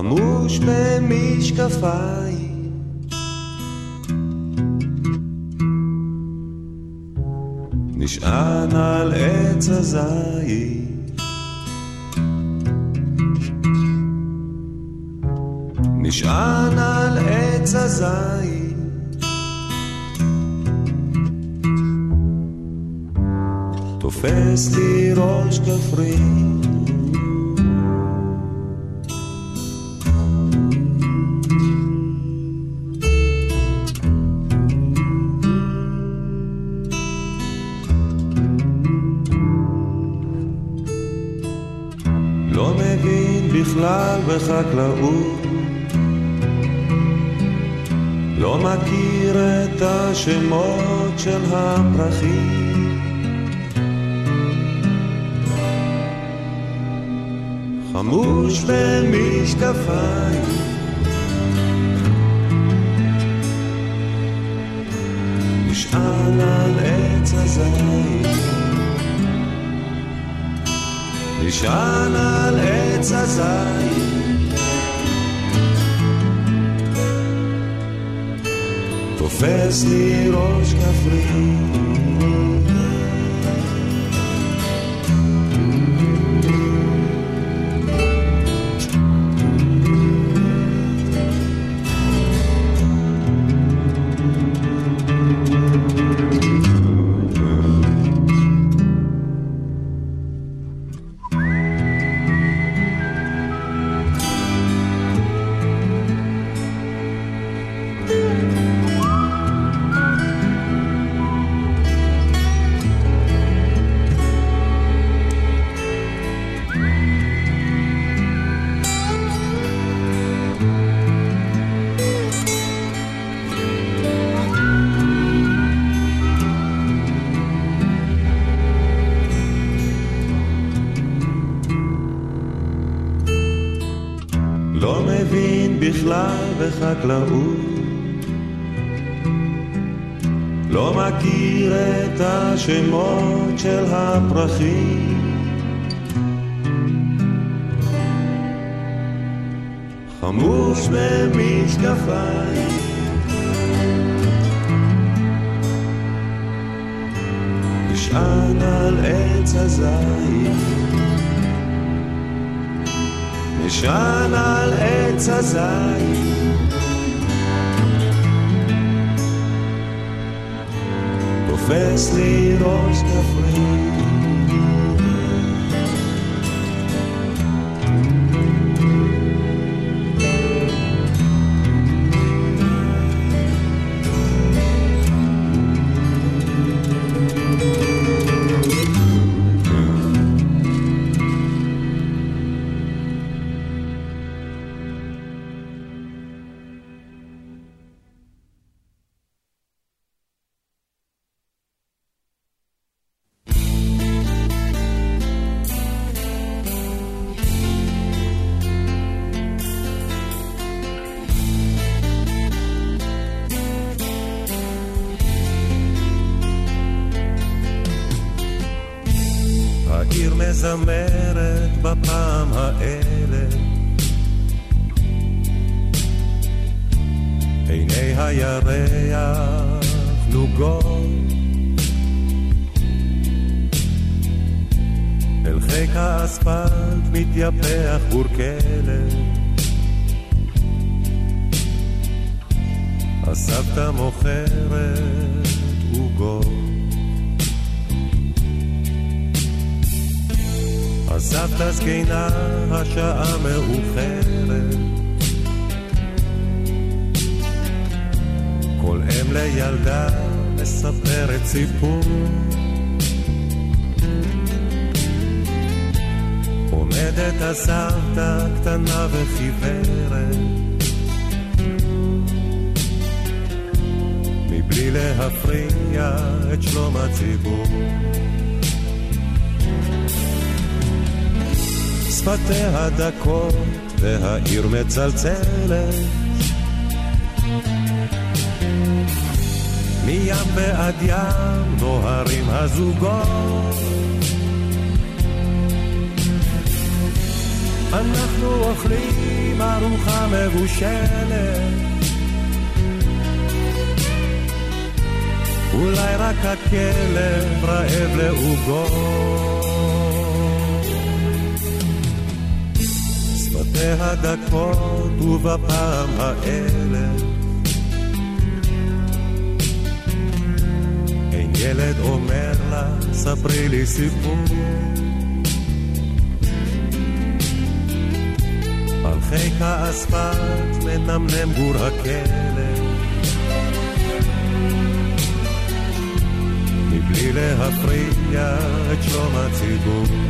חמוש במשקפיים. נשען על עץ הזית. נשען על עץ הזית. תופס לי ראש כפרי בכלל בחקלאות. לא מכיר את השמות של הפרחים. חמוש במשקפיים. נשען על עץ הזית. נשען על עץ הזית תופס לי ראש থাকলাম העיר מצלצלת. מים ועד ים נוהרים הזוגות. אנחנו אוכלים ארוחה מבושלת. אולי רק הכלב רעב לעוגות. שפתיה דקות ובפעם האלף אין ילד אומר לה, ספרי לי סיפור. על חיק האספלט מנמנם גור הכלב מבלי להפריע את שלום הציבור.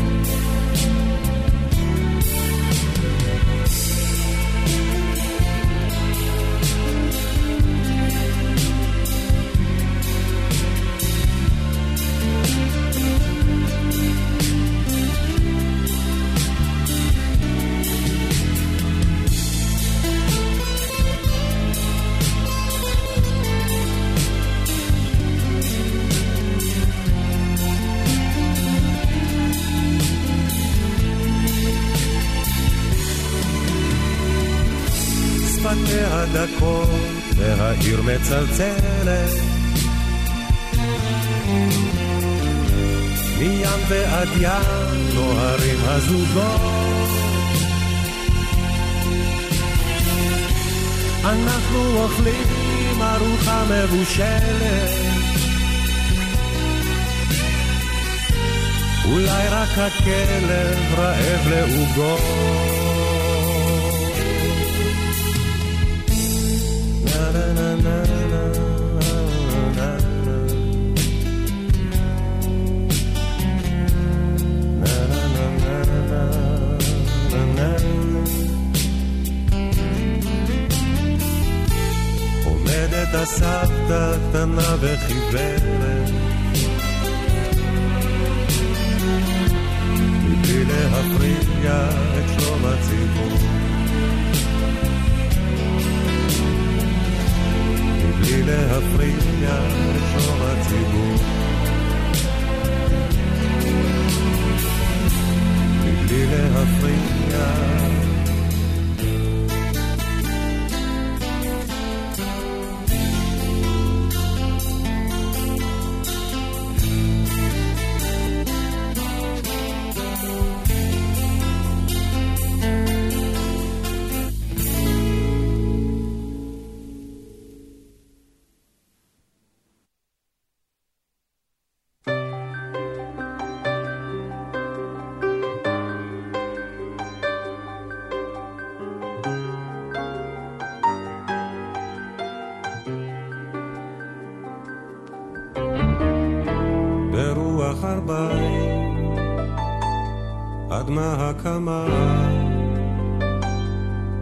הדקות והעיר מצלצלת. מים ועד ים נוהרים הזוגות. אנחנו אוכלים ארוחה מבושלת. אולי רק הכלב רעב לעוגות. עומדת הסבתא קטנה וחיוורת מבלי להפריע את שלום הציבור בלי להפריע לשום הציבור. מבלי להפריע כמה את,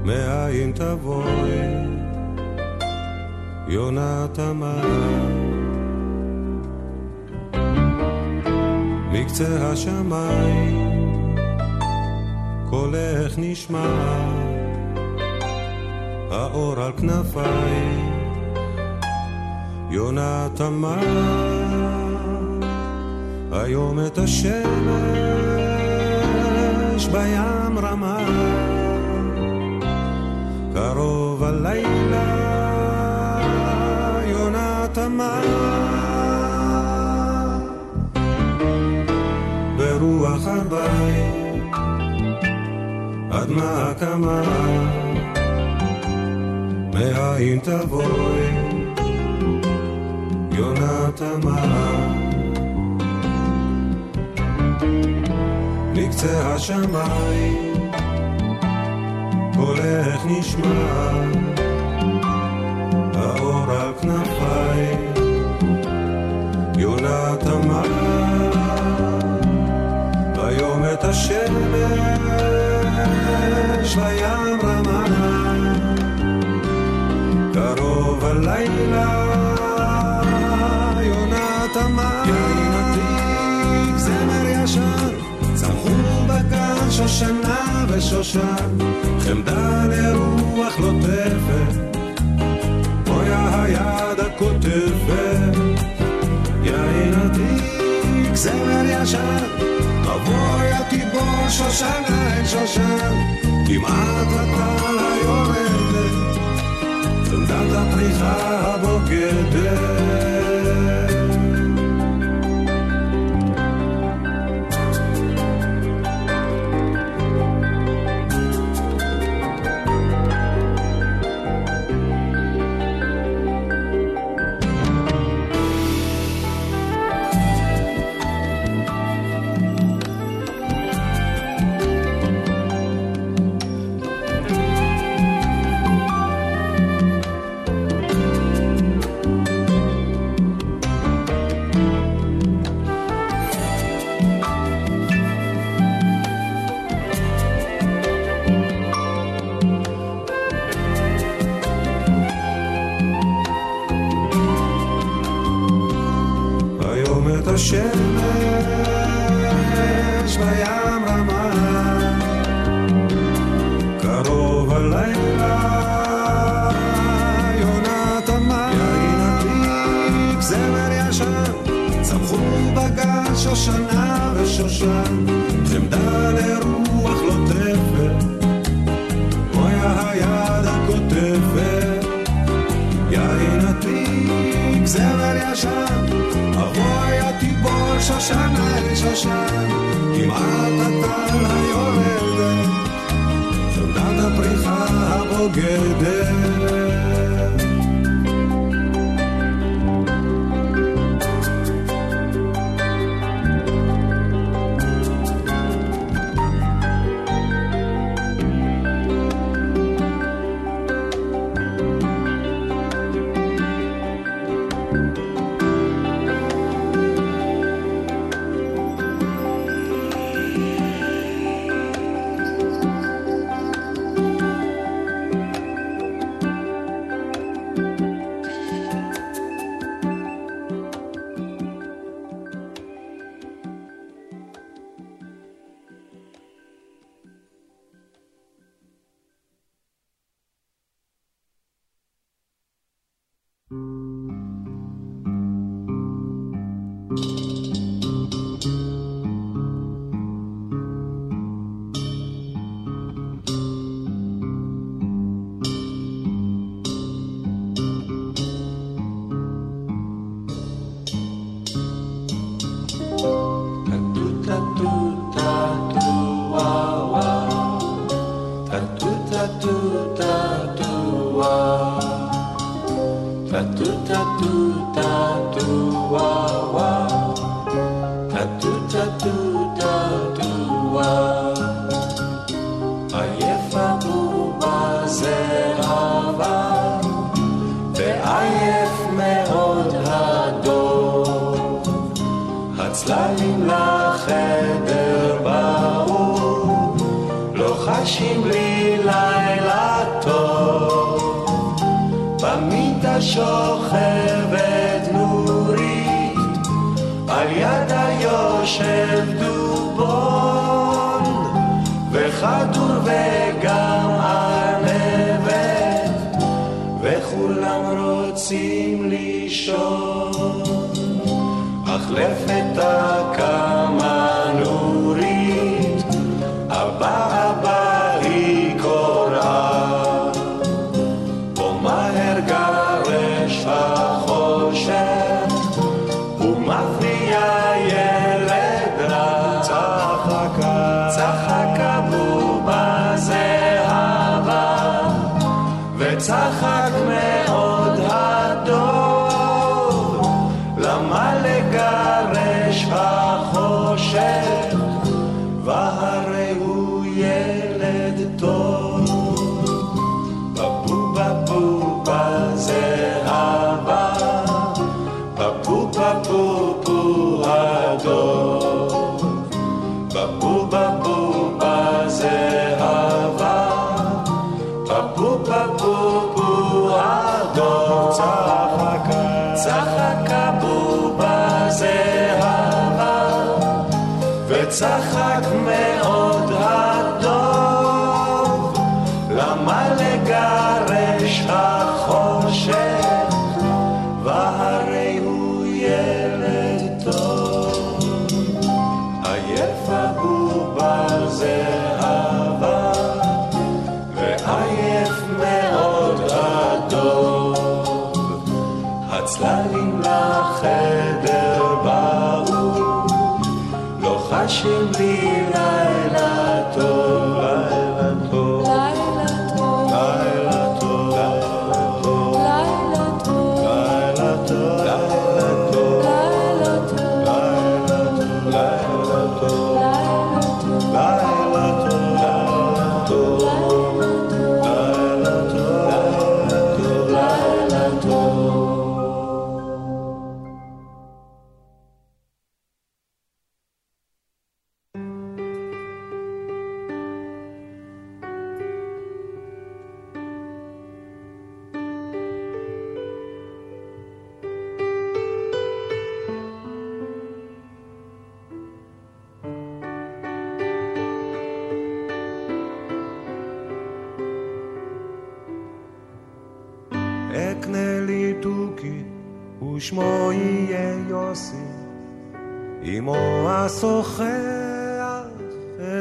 מאין תבואי, יונה תמר. מקצה השמיים קולך נשמע. האור על כנפיי יונת אמר היום את השמש. יש בים רמה, קרוב הלילה, יונה תמה. ברוח הבית, אדמה קמה, מאין תבואי, יונה תמה. בקצה השמיים. קולך נשמע האור על כנפיי. יולעת המים היום את השמש לים רמה. קרוב הלילה שושנה ושושן, חמדה לרוח לוטפת, בויה היד הכותפת. יעינתי גזמר ישן, תבואי התיבור שושנה את שושן, כמעט הטל היורדת, חמדת הפריחה הבוגדת. שושנה ושושן, חמדה לרוח לוטפת, בויה היד הקוטפת. יין עתיק, זמר ישן, אבוי התיבור שושנה לשושן, כמעט הטל היורדת, חמדת הפריחה הבוגדת.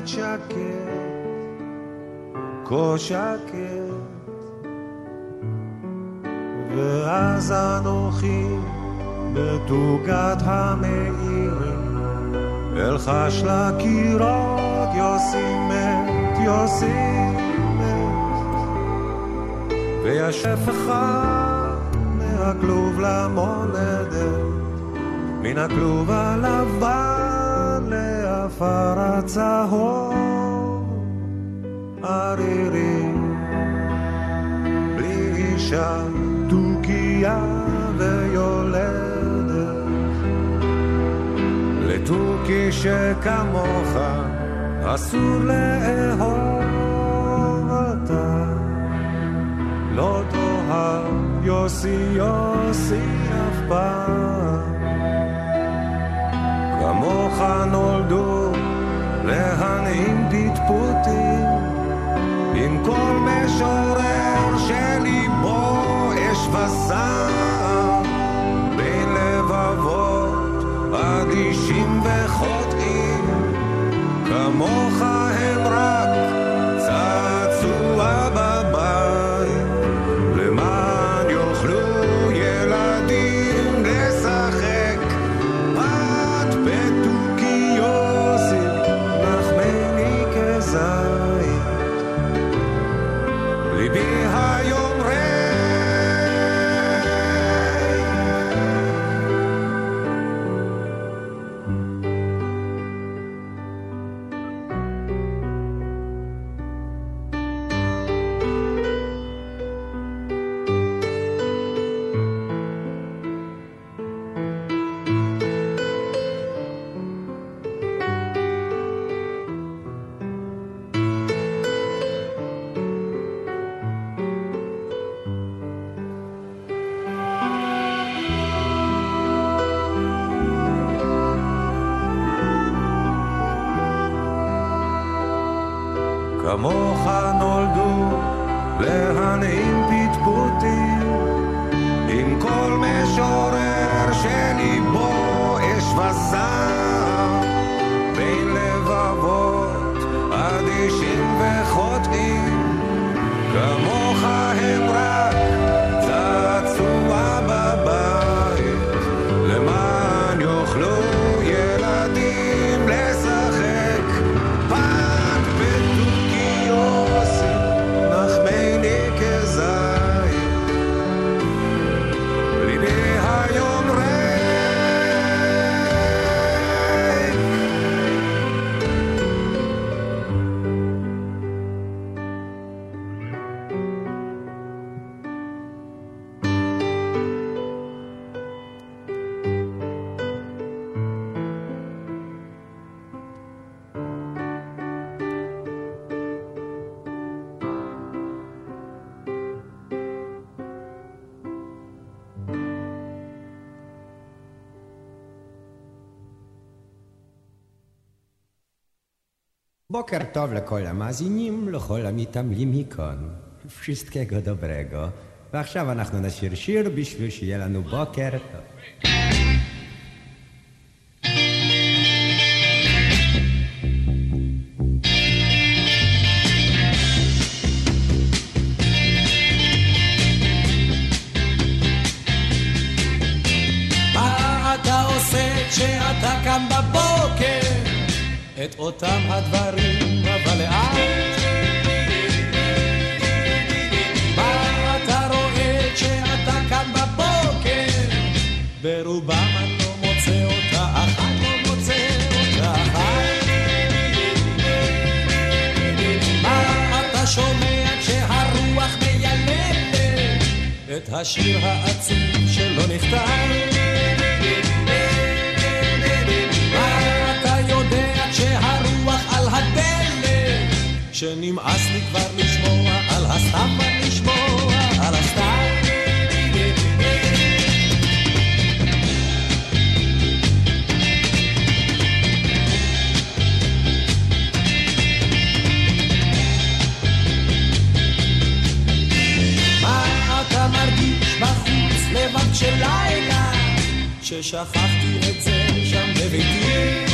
מוות שקט, כה שקט. ואז אנוכי בתוגת המאירים, אלחש לקירות יוסי מת, יוסי מת. וישף אחד מהכלוב למולדת, מן הכלוב הלבן העפר הצהוב ערירי בלי אישה תוכיה ויולדת. לתוכי שכמוך אסור לאהוב אותה. לא תאהב יוסי יוסי אף פעם כמוך נולדו להנעים פטפוטים. עם כל משורר שליבו אש וזעם בין לבבות אדישים וחוטאים. כמוך הם רק בוקר טוב לכל המאזינים, לכל המתעמלים מכאן. wszystkiego dobrego. ועכשיו אנחנו נשיר שיר בשביל שיהיה לנו בוקר טוב. את אותם הדברים, השיר העצוב שלא נכתב? שנמאס לי כבר לשמוע על הסתם ששכחתי את זה שם בביתי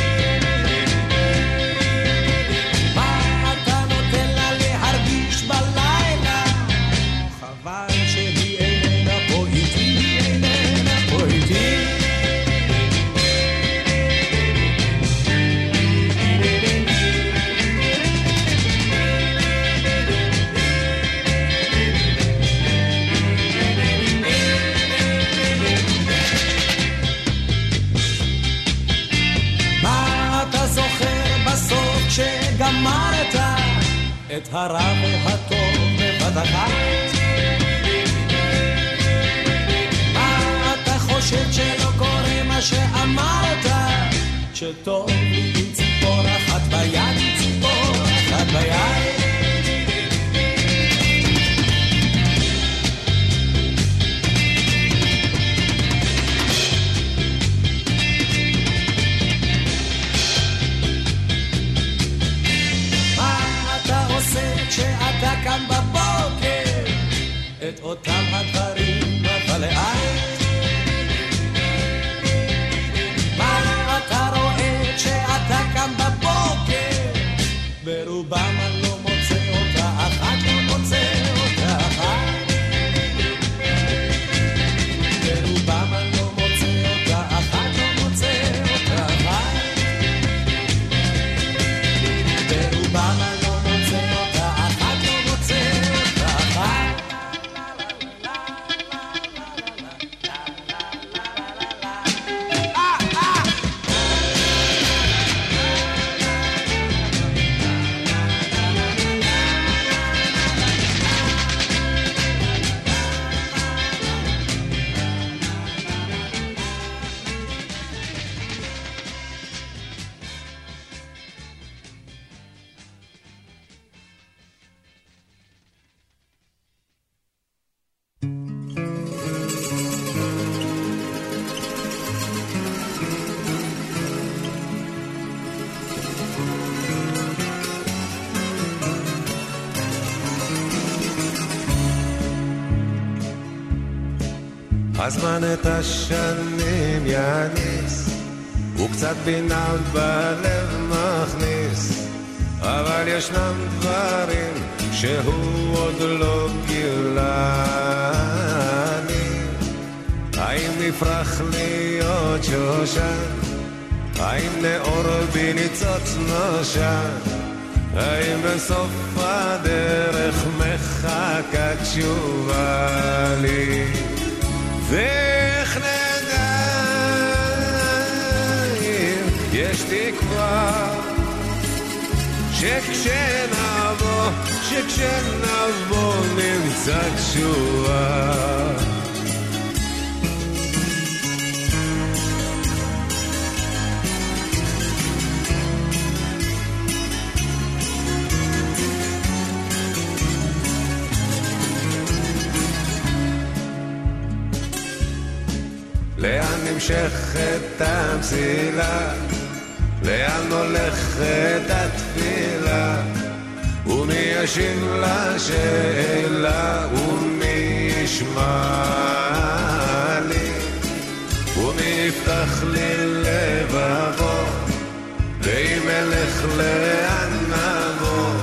הזמן את השנים יניס, וקצת בינה בלב מכניס, אבל ישנם דברים שהוא עוד לא גילני. האם נפרח להיות שושן? האם נאור בי ניצוץ נושן? האם בסוף הדרך מחכה תשובה לי? ואיך נדע אם יש תקווה שכשנבוא, שכשנבוא נמצא תשובה נמשכת המסילה? לאן הולכת התפילה? ומי ישיב לשאלה? ומי ישמע לי? ומי יפתח לי לבבו? ואם אלך לאן נבוא?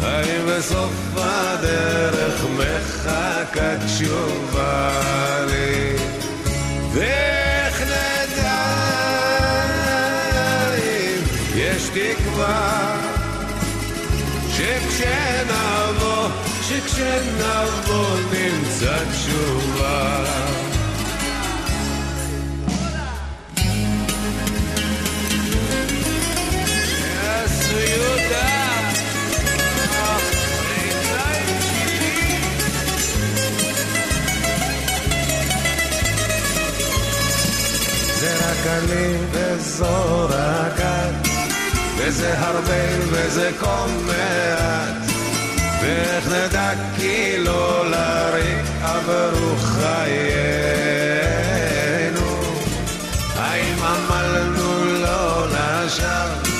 האם בסוף הדרך מחכה תשובה תקווה שכשנבוא, שכשנבוא נמצא תשובה. אני וזו רק את, וזה הרבה וזה כה מעט, ואיך נדע כי לא לריק עברו חיינו, האם עמלנו לא לשווא,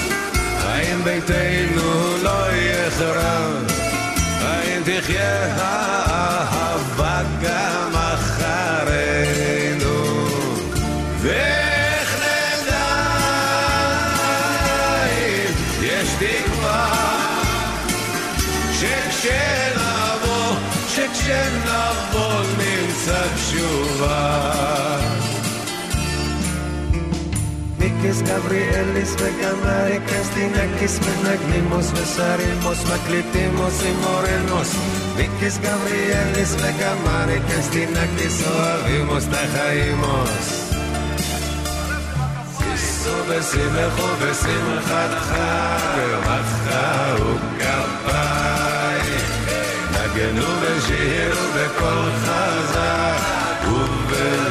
האם ביתנו לא יחרב, האם תחיה האהבה גם שכשנבוא נמצא תשובה מיקס גבריאליס וגם אריקס דינקיס מנגנימוס וסרימוס מקליטימוס עם מורנוס מיקס גבריאליס וגם אריקס דינקיס אוהבימוס תחיימוס שישו ושמחו בשמחתך ברמתך וכפיים נגנו ושירו בקול חזק ובמצלתיים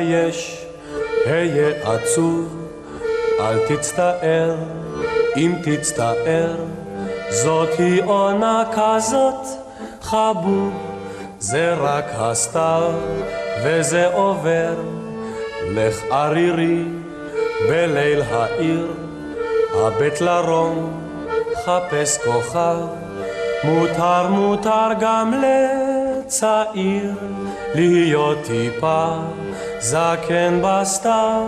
תתבייש, היה עצוב, אל תצטער, אם תצטער, זאת היא עונה כזאת, חבוב, זה רק הסתיו, וזה עובר. לך ערירי בליל העיר, הבט לרום, חפש כוכב, מותר מותר גם לצעיר להיות טיפה זקן בסתיו.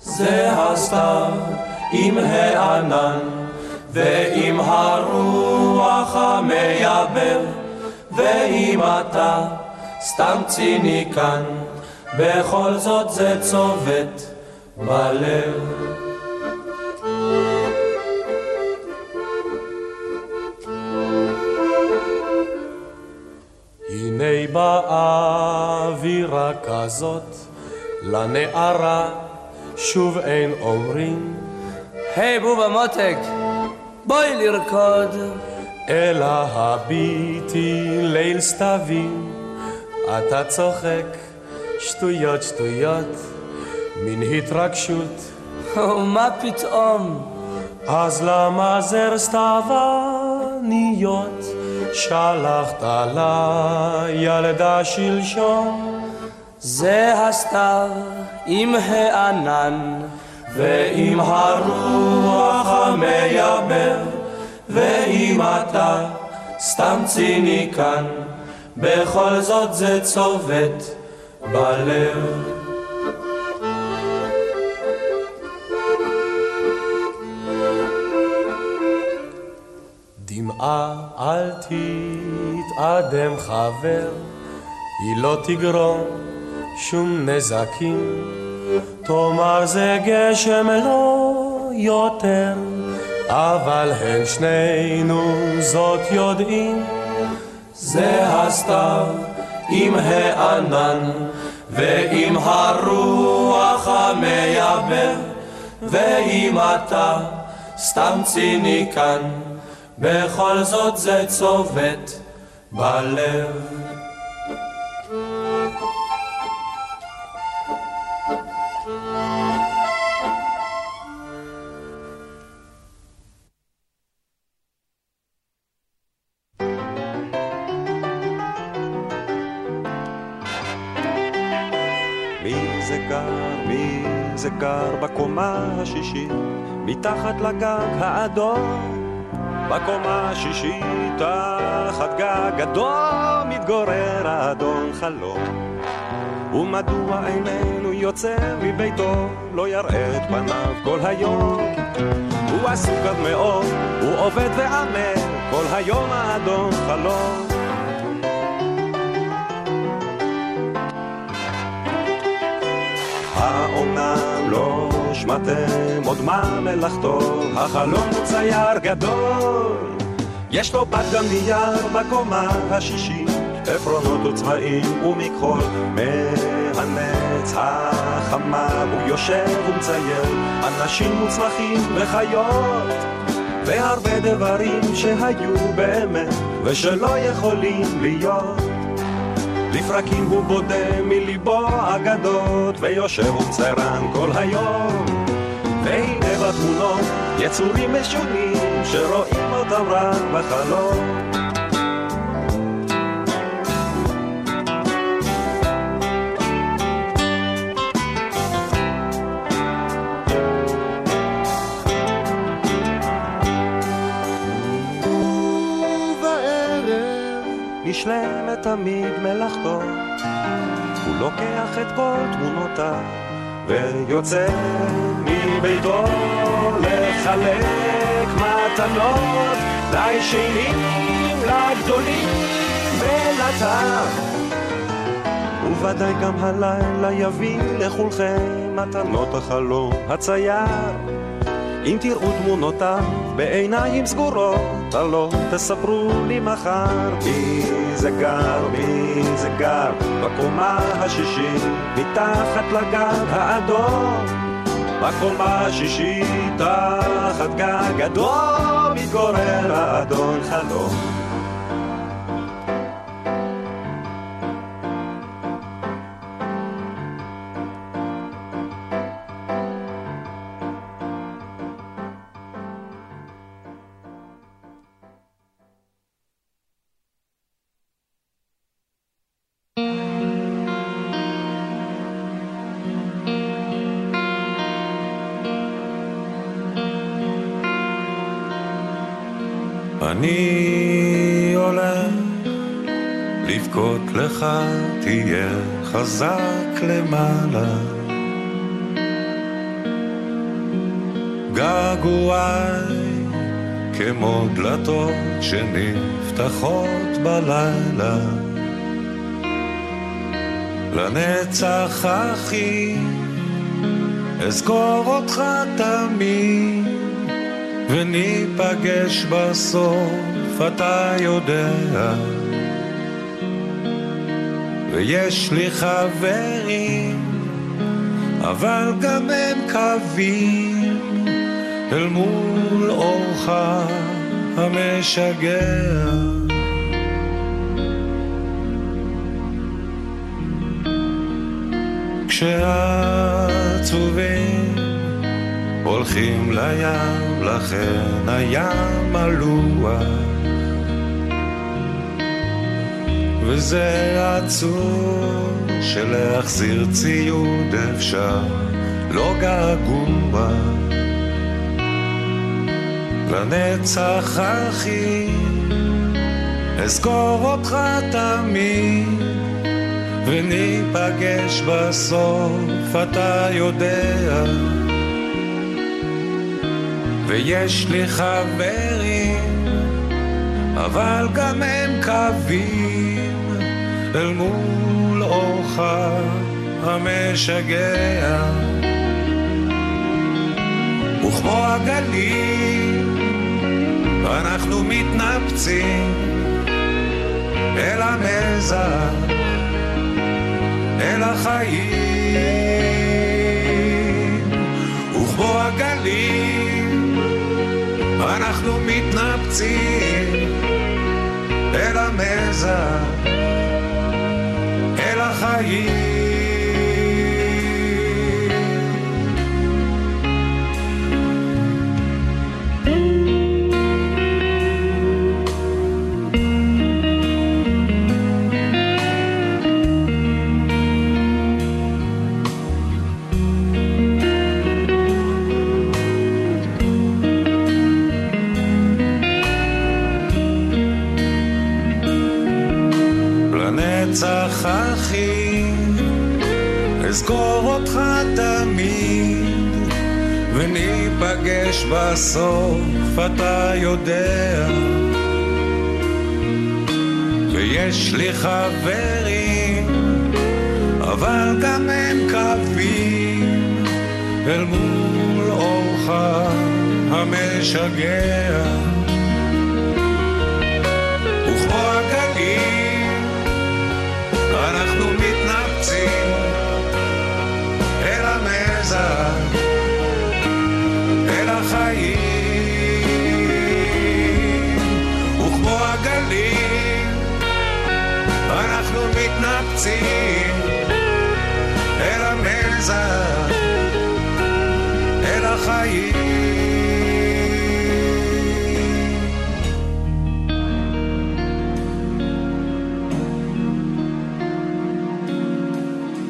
זה הסתיו עם הענן ועם הרוח המייבב ואם אתה סתם ציניקן בכל זאת זה צובט בלב הנה באה אווירה כזאת לנערה שוב אין אומרים היי בובה מותק, בואי לרקוד. אלא הביטי ליל סתיווים אתה צוחק שטויות שטויות מן התרגשות ומה פתאום? אז למה זר סתיווניות שלחת לילדה שלשום זה הסתיו עם הענן ועם הרוח המייבב ואם אתה סתם ציניקן בכל זאת זה צובט בלב. דמעה אל תתאדם חבר, היא לא תגרום שום נזקים. תאמר זה גשם לא יותר, אבל הן שנינו זאת יודעים, זה הסתיו עם הענן ועם הרוח המייבר, ואם אתה סתם ציניקן, בכל זאת זה צובט בלב. זה גר בקומה השישית, מתחת לגג האדום. בקומה השישית, תחת גג אדום, מתגורר האדון חלום. ומדוע איננו יוצא מביתו, לא יראה את פניו כל היום. הוא עסוק עד מאוד, הוא עובד ועמל, כל היום האדון חלום. האומנם לא שמעתם עוד מה מלאכתו, החלום הוא צייר גדול. יש לו בת גם נייר בקומה השישית, עפרונות וצבעים ומכחול. מהנץ החמה הוא יושב ומצייר אנשים וצמחים וחיות. והרבה דברים שהיו באמת ושלא יכולים להיות. לפרקים הוא בודה מליבו אגדות, ויושב ומצרן כל היום. והנה בתמונות יצורים משונים, שרואים אותם רק בחלום. נשלמת תמיד מלאכתו. הוא לוקח את כל תמונותיו ויוצא מביתו לחלק מתנות לישנים, לגדולים ולטב. וודאי גם הלילה יביא לכולכם מתנות החלום הצייר. אם תראו תמונותיו בעיניים סגורות, הלא תספרו לי מחר מי זה גר, מי זה גר בקומה השישית, מתחת לגג האדום. בקומה השישית, תחת גג אדום, מתגורר האדון חלום. לך, תהיה חזק למעלה. געגועי כמו דלתות שנפתחות בלילה. לנצח אחי, אזכור אותך תמיד. וניפגש בסוף, אתה יודע. ויש לי חברים, אבל גם הם קווים אל מול אורך המשגע. כשעצובים הולכים לים, לכן הים מלוח. וזה עצוב שלהחזיר ציוד אפשר, לא געגוע. לנצח אחי, אזכור אותך תמיד, וניפגש בסוף, אתה יודע. ויש לי חברים, אבל גם הם קווים אל מול אורך המשגע. וכמו הגלים מתנפצים אל המזח, אל החיים, וכבוא הגלים אנחנו מתנפצים אל המזח, אל אזכור אותך תמיד, וניפגש בסוף, אתה יודע. ויש לי חברים, אבל גם הם קווים, אל מול אורך המשגע. וכמו הגלים אנחנו מתנפצים אל החיים, וכמו הגלים אנחנו מתנפצים אל המזח, אל החיים.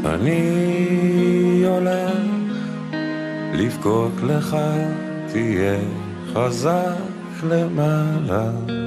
אני לבכות לך, תהיה חזק למעלה.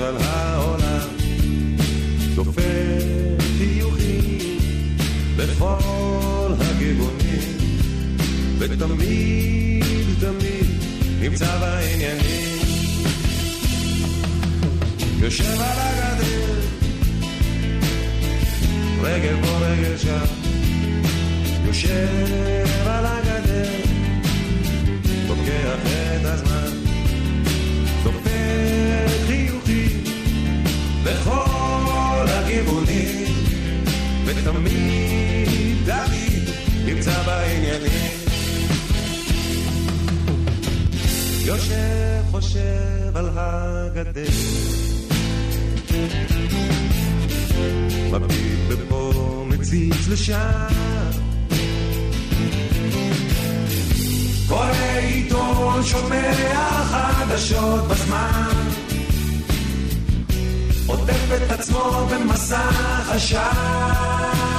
על העולם, דופק חיוכים בכל הכיוונים, ותמיד תמיד נמצא בעניינים. יושב על הגדר, רגל פה רגל שם, יושב על הגדר, לוקח את הזמן, יושב חושב על הגדר, מביט בפה מציץ לשם. קורא עיתון, שומע חדשות בזמן. עוטף את עצמו במסך עשן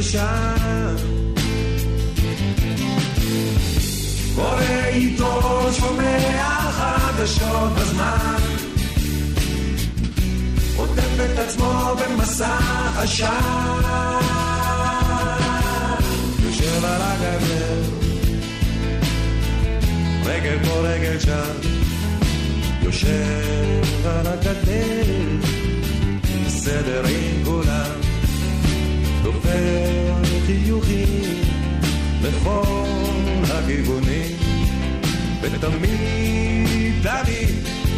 לשם. קורא עיתון, שומע חדשות בזמן. עוטף את עצמו במסך עשן. יושב על הגדר, רגל פה רגל שם. יושב על הגדר, בסדר עם כולם, דופר חיוכים לכל הכיוונים, ותמיד תמיד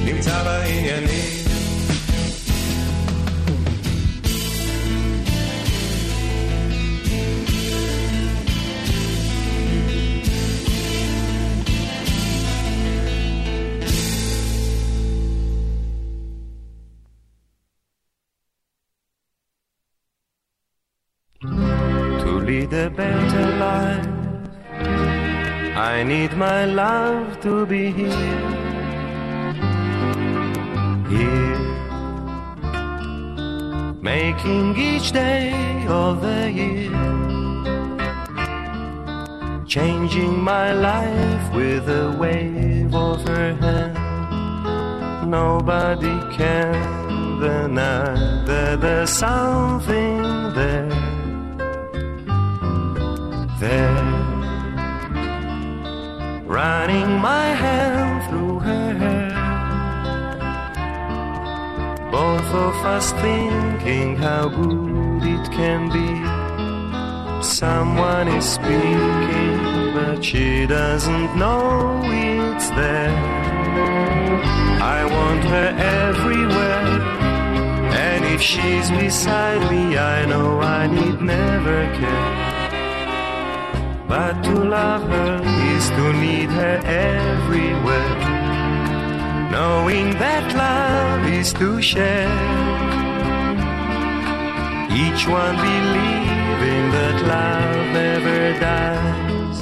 נמצא בעניינים. My love to be here, here, making each day of the year, changing my life with a wave of her hand. Nobody can deny that there's something there, of us thinking how good it can be. Someone is speaking, but she doesn't know it's there. I want her everywhere. And if she's beside me, I know I need never care. But to love her is to need her everywhere. Knowing that love is to share. Each one believing that love never dies.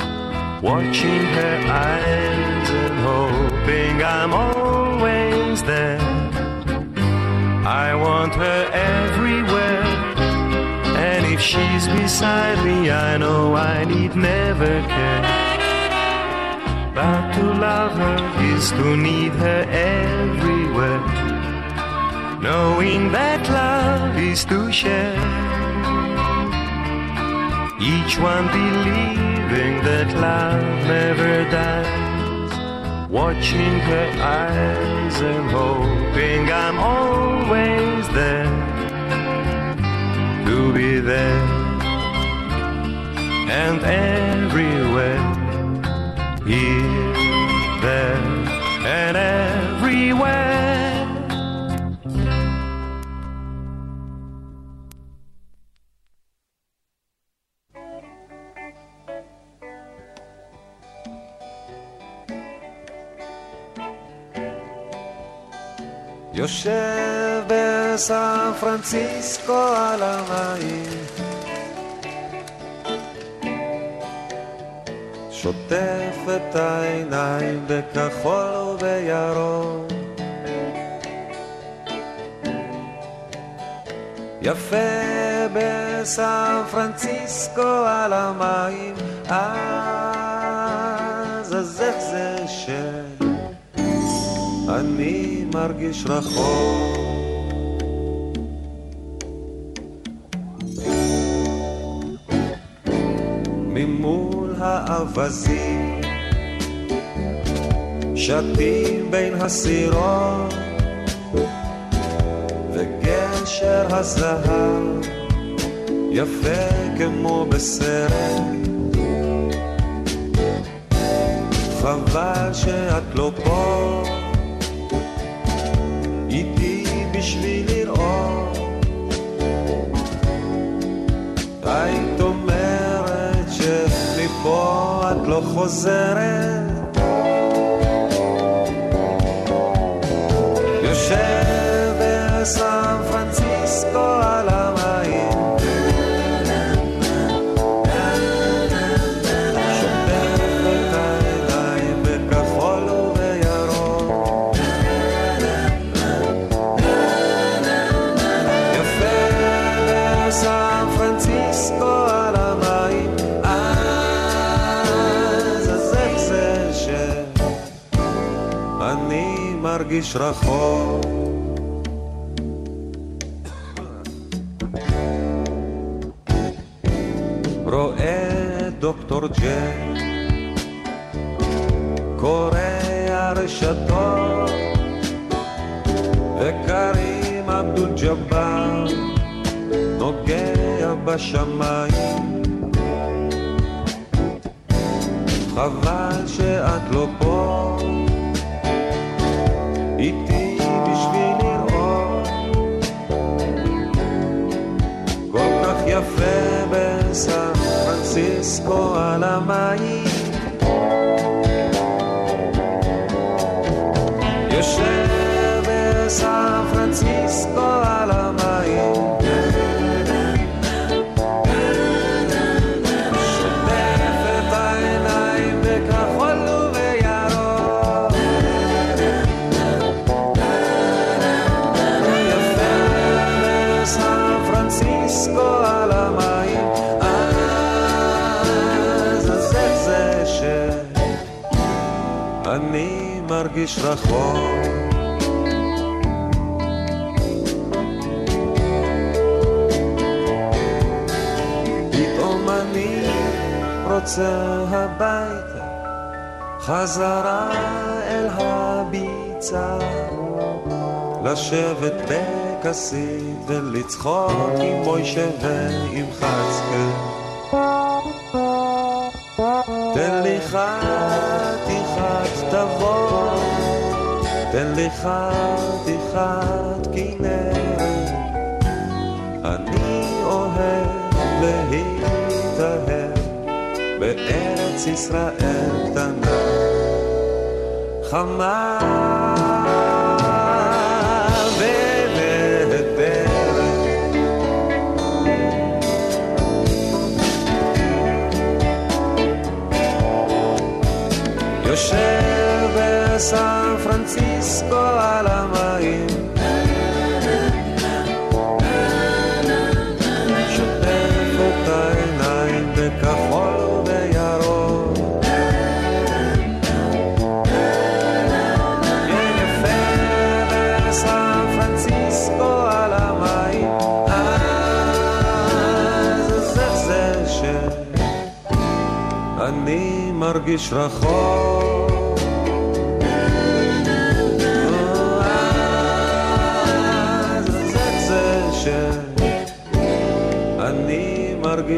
Watching her eyes and hoping I'm always there. I want her everywhere and if she's beside me, I know I need never care. But to love her is to need her everywhere. Knowing that love is to share. Each one believing that love never dies. Watching her eyes and hoping I'm always there to be there and everywhere, here, there, and everywhere. יושב בסן פרנסיסקו על המים שוטף את העיניים בכחול ובירוק. יפה בסן פרנסיסקו על המים אז אז איך זה שאני מרגיש רחוק האווזים שתים בין הסירות וגשר הזהב יפה כמו בסרט חבל שאת לא פה איתי בשביל לא חוזרת מרגיש רחוק. רואה דוקטור ג'ק קורא הרשתות וקרים אבדול ג'באר נוגע בשמיים חבל שאת לא פה פרנסיסקו על מרגיש רחוק פתאום אני רוצה הביתה, חזרה אל הביצה, לשבת בכסית ולצחוק עם מוישה ועם חצקה. תן לי חתיכת תבוא, תן לי חתיכת כנרת, אני אוהב להתאהב בארץ ישראל קטנה, חמה ונהדרת. יושב בסן פרנסיסקו על המים. שוטף את העיניים בכחול ובירוק כן יפה בסן פרנסיסקו על המים. אז איך זה שאני מרגיש רחוק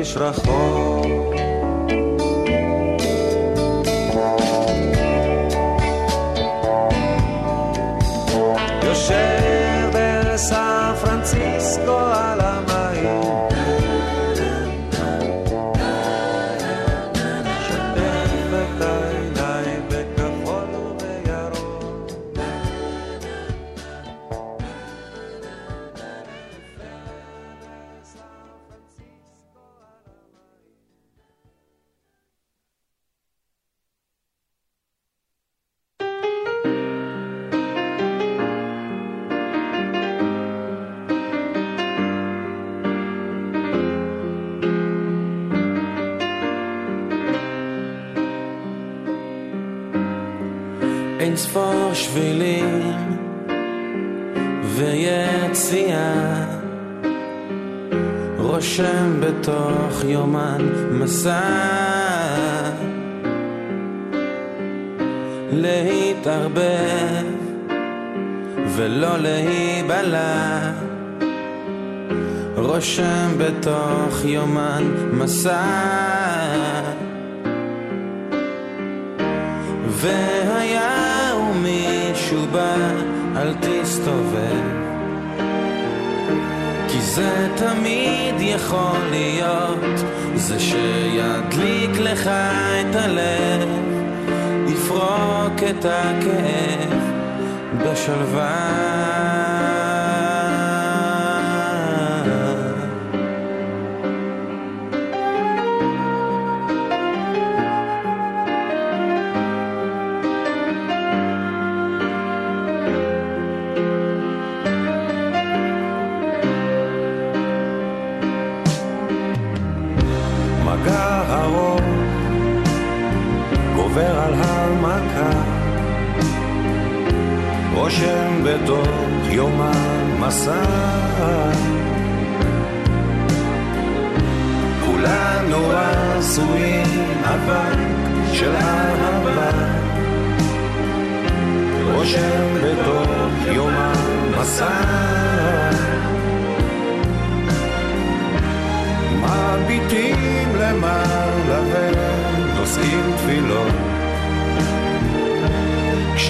מרגיש רחוק אין ספור שבילים ויציאה. רושם בתוך יומן מסע. להתערבב ולא להיבלע. רושם בתוך יומן מסע. והיה אל תסתובב. כי זה תמיד יכול להיות, זה שידליק לך את הלב, יפרוק את הכאב בשלווה. רושם בתוך יום המסע. כולנו עשויים אבק של אהבה, רושם בתוך יום המסע. מביטים למעלה ונושאים תפילות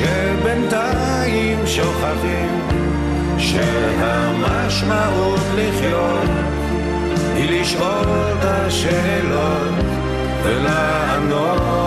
כשבינתיים שוכחים שהמשמעות לחיות היא לשאול את השאלות ולענות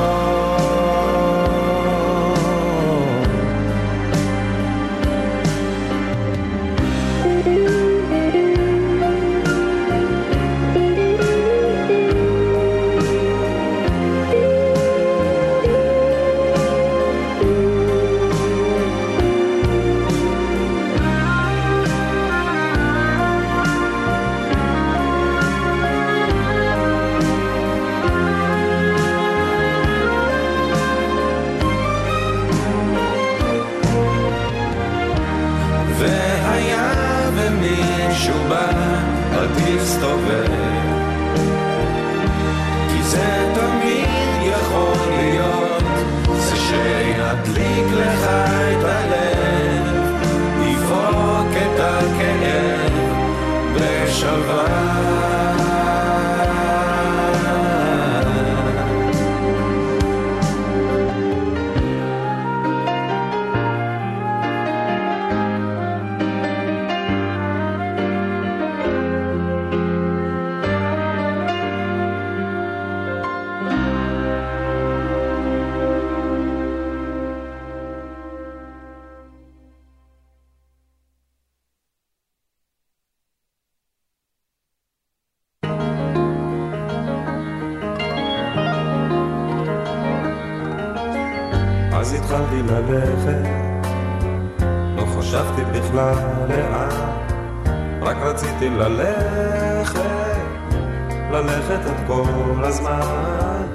אחרי, ללכת את כל הזמן.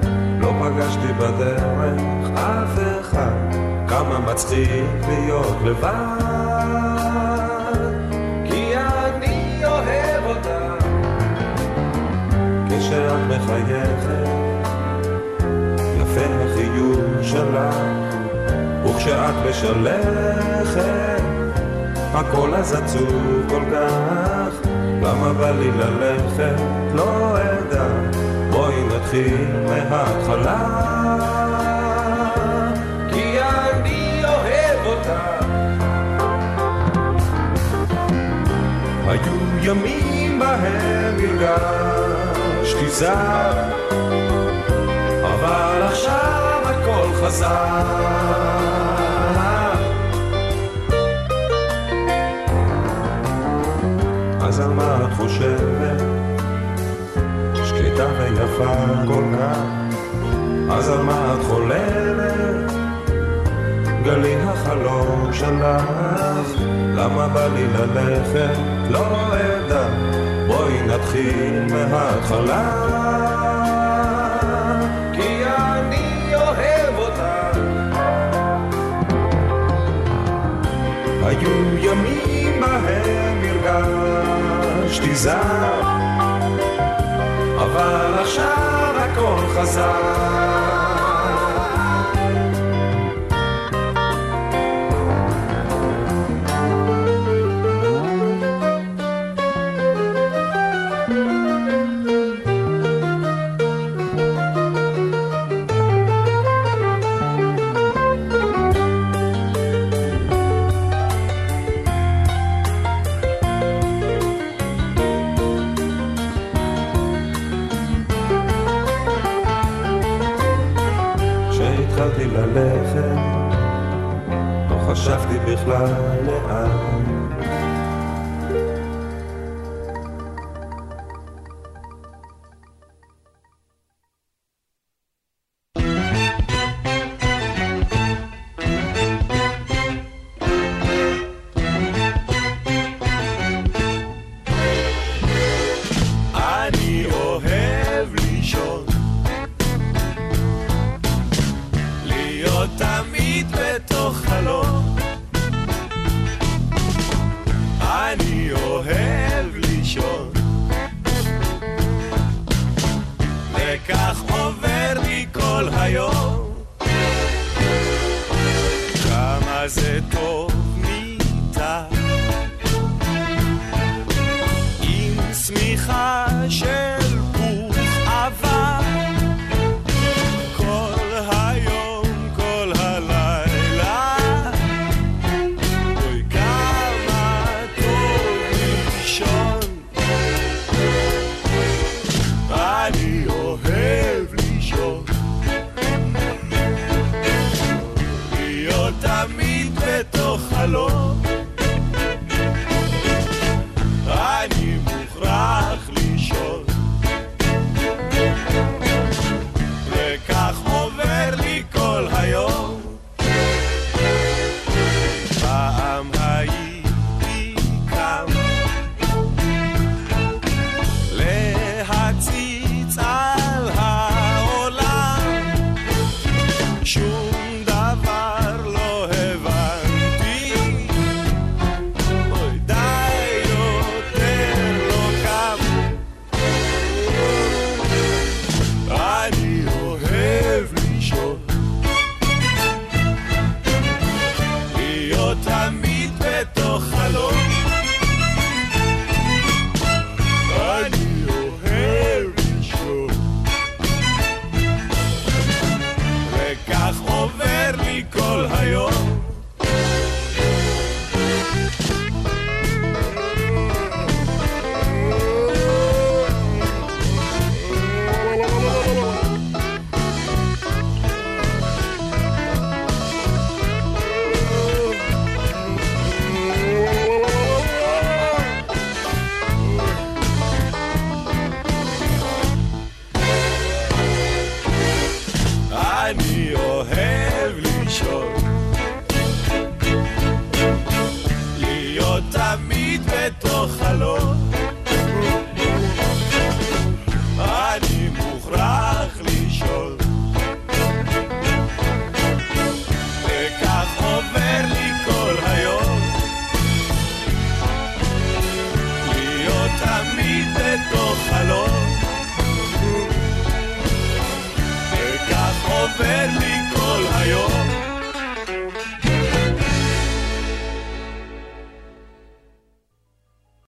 לא פגשתי בדרך אף אחד, כמה מצחיק להיות לבד. כי אני אוהב אותה, כשאת מחייכת, יפה החיוב שלך, וכשאת משלכת, הכל אז עצוב כל כך. למה בא לי ללכת? לא אדע. בואי נתחיל מההתחלה. כי אני אוהב אותה. היו ימים בהם הרגשתי זר, אבל עכשיו הכל חזר. אז על מה את חושבת? שקטה ויפה כל כך, אז על מה את חולמת? גלי החלום שלך, למה בא לי ללכת? לא אדע, בואי נתחיל מההתחלה. היו ימים בהם שתיזהר אבל עכשיו הכל חזר.